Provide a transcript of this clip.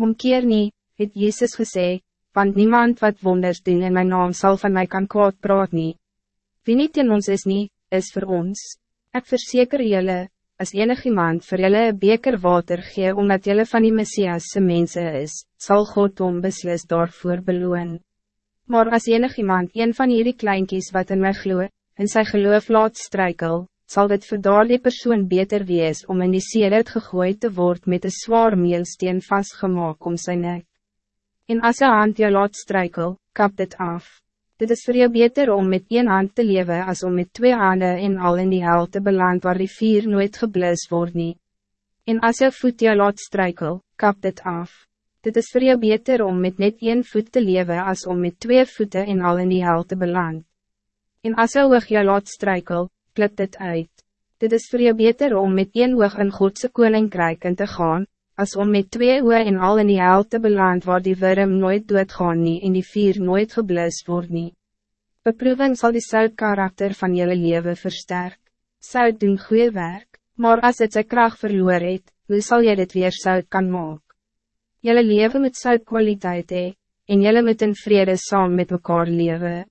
Omkeer nie, het Jezus gesê, want niemand wat wonders doen in mijn naam zal van mij kan kwaad praat nie. Wie niet in ons is nie, is voor ons. Ik verzeker jullie, als enig iemand voor jullie een beker water gee omdat jullie van die Messiasse mensen is, zal God onbeslis daarvoor beloon. Maar als enig iemand een van jullie kleinkies wat in my gloe, en sy geloof laat strijkel, zal dit voor daar die persoon beter wees om in die seer uitgegooid te worden met een zwaar meelsteen vastgemaakt om zijn nek. En als je hand je laat strijkel, kap dit af. Dit is voor jou beter om met één hand te leven als om met twee handen in al in die hel te beland waar die vier nooit geblus wordt nie. En als je voet je laat strijkel, kap dit af. Dit is voor jou beter om met net één voet te leven als om met twee voeten in al in die hel te beland. En als je oog je laat strijkel, klip dit uit. Dit is voor jou beter om met één oog in Godse koninkrijk in te gaan, als om met twee oor en al in die hel te beland waar die worm nooit doodgaan nie en die vier nooit geblus word nie. Beproeving zal die soud karakter van jullie leven versterk. Soud doen goede werk, maar als het zijn kracht verloor het, hoe zal jy dit weer soud kan maak? Jullie leven met soud kwaliteit he, en jullie moet in vrede saam met mekaar leven.